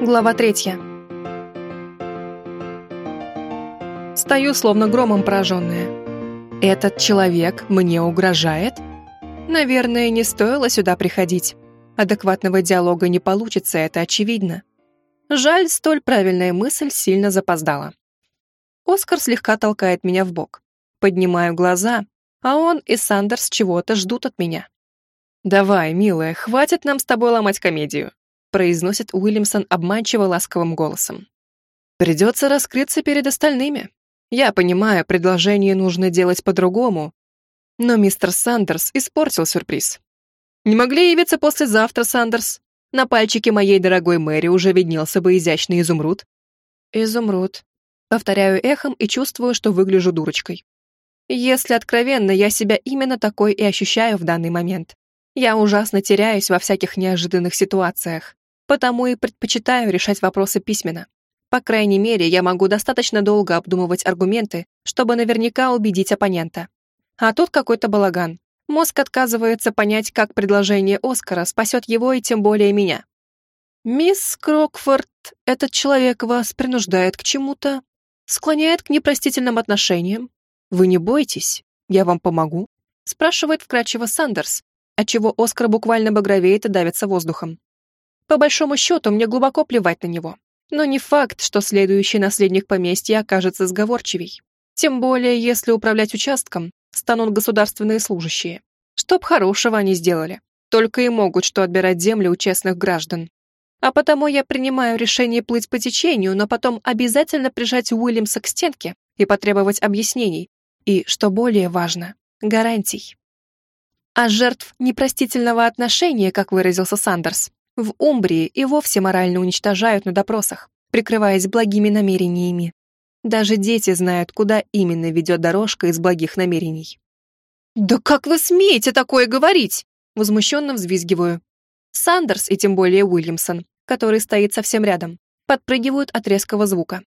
Глава третья. Стою, словно громом пораженная. Этот человек мне угрожает? Наверное, не стоило сюда приходить. Адекватного диалога не получится, это очевидно. Жаль, столь правильная мысль сильно запоздала. Оскар слегка толкает меня в бок. Поднимаю глаза, а он и Сандерс чего-то ждут от меня. «Давай, милая, хватит нам с тобой ломать комедию», произносит Уильямсон обманчиво ласковым голосом. «Придется раскрыться перед остальными. Я понимаю, предложение нужно делать по-другому, но мистер Сандерс испортил сюрприз. Не могли явиться послезавтра, Сандерс? На пальчике моей дорогой Мэри уже виднелся бы изящный изумруд. Изумруд. Повторяю эхом и чувствую, что выгляжу дурочкой. Если откровенно, я себя именно такой и ощущаю в данный момент. Я ужасно теряюсь во всяких неожиданных ситуациях, потому и предпочитаю решать вопросы письменно. По крайней мере, я могу достаточно долго обдумывать аргументы, чтобы наверняка убедить оппонента. А тут какой-то балаган. Мозг отказывается понять, как предложение Оскара спасет его и тем более меня. «Мисс Крокфорд, этот человек вас принуждает к чему-то, склоняет к непростительным отношениям. Вы не бойтесь, я вам помогу», спрашивает вкрадчиво Сандерс, отчего Оскар буквально багровеет и давится воздухом. По большому счету, мне глубоко плевать на него. Но не факт, что следующий наследник поместья окажется сговорчивей. Тем более, если управлять участком станут государственные служащие. Чтоб хорошего они сделали. Только и могут что отбирать земли у честных граждан. А потому я принимаю решение плыть по течению, но потом обязательно прижать Уильямса к стенке и потребовать объяснений. И, что более важно, гарантий. А жертв непростительного отношения, как выразился Сандерс, в Умбрии и вовсе морально уничтожают на допросах, прикрываясь благими намерениями. Даже дети знают, куда именно ведет дорожка из благих намерений. «Да как вы смеете такое говорить?» Возмущенно взвизгиваю. Сандерс и тем более Уильямсон, который стоит совсем рядом, подпрыгивают от резкого звука.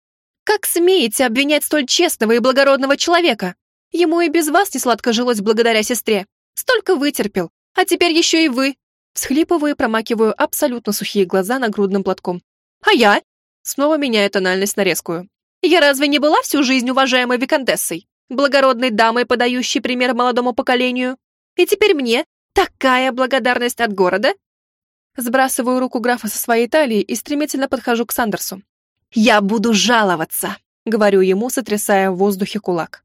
«Как смеете обвинять столь честного и благородного человека? Ему и без вас не сладко жилось благодаря сестре. Столько вытерпел, а теперь еще и вы!» Схлипываю и промакиваю абсолютно сухие глаза нагрудным платком. «А я?» Снова меняю тональность на резкую. «Я разве не была всю жизнь уважаемой виконтессой? Благородной дамой, подающей пример молодому поколению? И теперь мне такая благодарность от города?» Сбрасываю руку графа со своей талии и стремительно подхожу к Сандерсу. «Я буду жаловаться!» — говорю ему, сотрясая в воздухе кулак.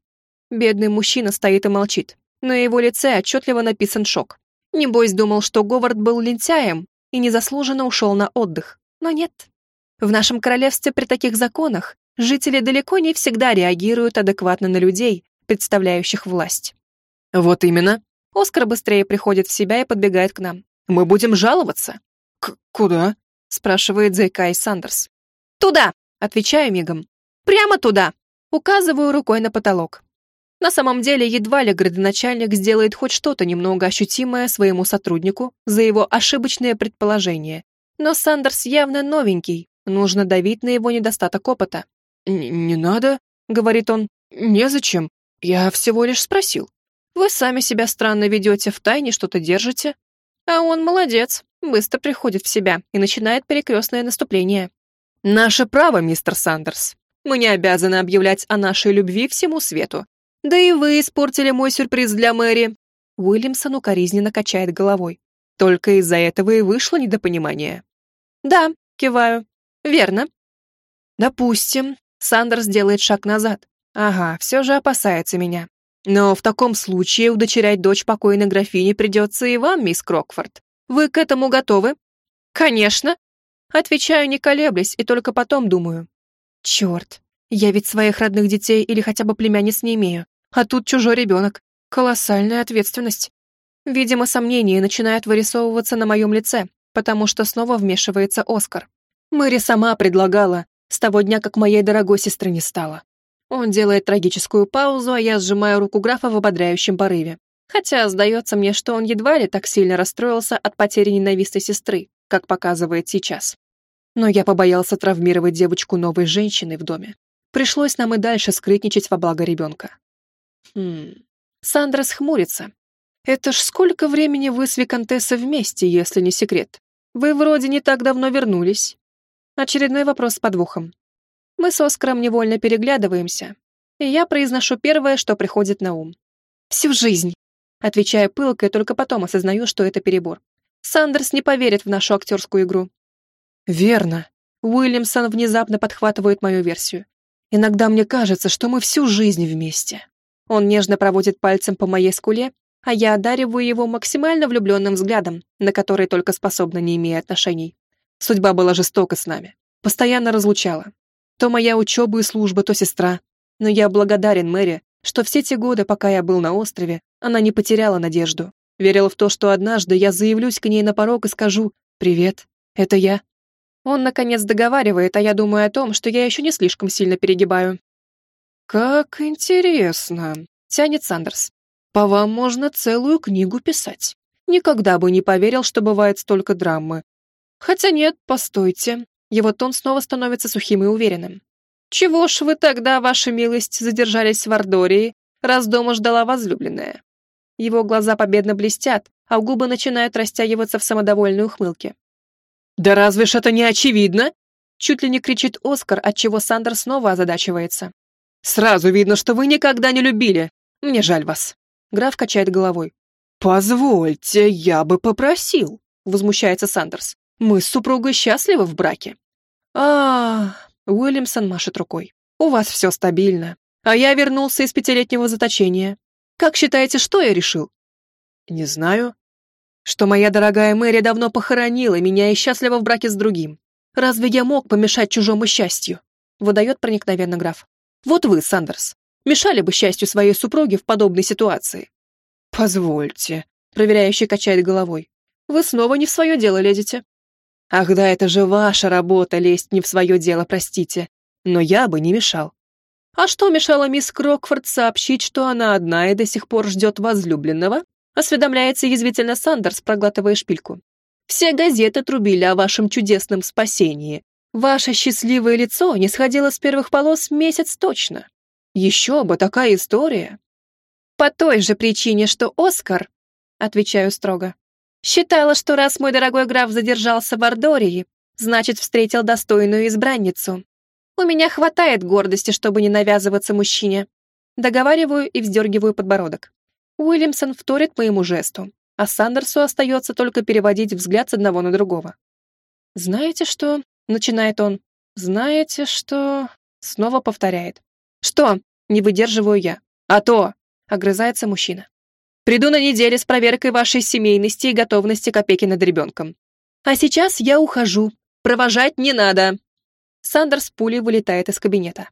Бедный мужчина стоит и молчит. На его лице отчетливо написан шок. Небось, думал, что Говард был лентяем и незаслуженно ушел на отдых. Но нет. В нашем королевстве при таких законах жители далеко не всегда реагируют адекватно на людей, представляющих власть. Вот именно. Оскар быстрее приходит в себя и подбегает к нам. Мы будем жаловаться. К куда? спрашивает заикаясь Сандерс. Туда, отвечаю мигом. Прямо туда. Указываю рукой на потолок. На самом деле, едва ли градоначальник сделает хоть что-то немного ощутимое своему сотруднику за его ошибочное предположение. Но Сандерс явно новенький, нужно давить на его недостаток опыта. «Не надо», — говорит он, — «незачем. Я всего лишь спросил. Вы сами себя странно ведете, в тайне что-то держите». А он молодец, быстро приходит в себя и начинает перекрестное наступление. «Наше право, мистер Сандерс. Мы не обязаны объявлять о нашей любви всему свету. Да и вы испортили мой сюрприз для Мэри. Уильямсон укоризненно качает головой. Только из-за этого и вышло недопонимание. Да, киваю. Верно. Допустим. Сандерс делает шаг назад. Ага, все же опасается меня. Но в таком случае удочерять дочь покойной графини придется и вам, мисс Крокфорд. Вы к этому готовы? Конечно. Отвечаю, не колеблясь, и только потом думаю. Черт, я ведь своих родных детей или хотя бы племянниц не имею. А тут чужой ребенок. Колоссальная ответственность. Видимо, сомнения начинают вырисовываться на моем лице, потому что снова вмешивается Оскар. Мэри сама предлагала, с того дня, как моей дорогой сестры не стало. Он делает трагическую паузу, а я сжимаю руку графа в ободряющем порыве. Хотя, сдается мне, что он едва ли так сильно расстроился от потери ненавистой сестры, как показывает сейчас. Но я побоялся травмировать девочку новой женщиной в доме. Пришлось нам и дальше скрытничать во благо ребенка. Хм. Сандрас хмурится. Это ж сколько времени вы с Викантессой вместе, если не секрет? Вы вроде не так давно вернулись. Очередной вопрос с подвохом. Мы с Оскаром невольно переглядываемся, и я произношу первое, что приходит на ум. «Всю жизнь!» Отвечая пылко, и только потом осознаю, что это перебор. Сандерс не поверит в нашу актерскую игру. «Верно». Уильямсон внезапно подхватывает мою версию. «Иногда мне кажется, что мы всю жизнь вместе». Он нежно проводит пальцем по моей скуле, а я одариваю его максимально влюбленным взглядом, на который только способна, не имея отношений. Судьба была жестока с нами. Постоянно разлучала. То моя учеба и служба, то сестра. Но я благодарен Мэри, что все те годы, пока я был на острове, она не потеряла надежду. Верила в то, что однажды я заявлюсь к ней на порог и скажу «Привет, это я». Он, наконец, договаривает, а я думаю о том, что я еще не слишком сильно перегибаю. «Как интересно», — тянет Сандерс. «По вам можно целую книгу писать. Никогда бы не поверил, что бывает столько драмы. Хотя нет, постойте». Его тон снова становится сухим и уверенным. «Чего ж вы тогда, ваша милость, задержались в Ардории, раз дома ждала возлюбленная?» Его глаза победно блестят, а губы начинают растягиваться в самодовольной ухмылке. «Да разве ж это не очевидно?» Чуть ли не кричит Оскар, отчего Сандер снова озадачивается. «Сразу видно, что вы никогда не любили. Мне жаль вас». Граф качает головой. «Позвольте, я бы попросил», — возмущается Сандерс. «Мы с супругой счастливы в браке». а, Уильямсон машет рукой. «У вас все стабильно. А я вернулся из пятилетнего заточения. Как считаете, что я решил?» «Не знаю», что моя дорогая Мэри давно похоронила меня и счастлива в браке с другим. Разве я мог помешать чужому счастью?» Выдает проникновенно граф. «Вот вы, Сандерс, мешали бы счастью своей супруги в подобной ситуации?» «Позвольте», — проверяющий качает головой. «Вы снова не в свое дело лезете». «Ах да, это же ваша работа лезть не в свое дело, простите. Но я бы не мешал». «А что мешало мисс Крокфорд сообщить, что она одна и до сих пор ждет возлюбленного?» осведомляется язвительно Сандерс, проглатывая шпильку. «Все газеты трубили о вашем чудесном спасении. Ваше счастливое лицо не сходило с первых полос месяц точно. Еще бы, такая история!» «По той же причине, что Оскар, — отвечаю строго, — считала, что раз мой дорогой граф задержался в Ардории, значит, встретил достойную избранницу. У меня хватает гордости, чтобы не навязываться мужчине. Договариваю и вздергиваю подбородок. Уильямсон вторит моему жесту, а Сандерсу остается только переводить взгляд с одного на другого. «Знаете что?» — начинает он. «Знаете что?» — снова повторяет. «Что?» — не выдерживаю я. «А то!» — огрызается мужчина. «Приду на неделе с проверкой вашей семейности и готовности к опеке над ребенком. А сейчас я ухожу. Провожать не надо!» Сандерс пулей вылетает из кабинета.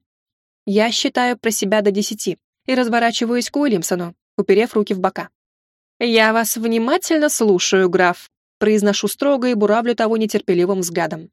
Я считаю про себя до десяти и разворачиваюсь к Уильямсону, уперев руки в бока. «Я вас внимательно слушаю, граф», произношу строго и буравлю того нетерпеливым взглядом.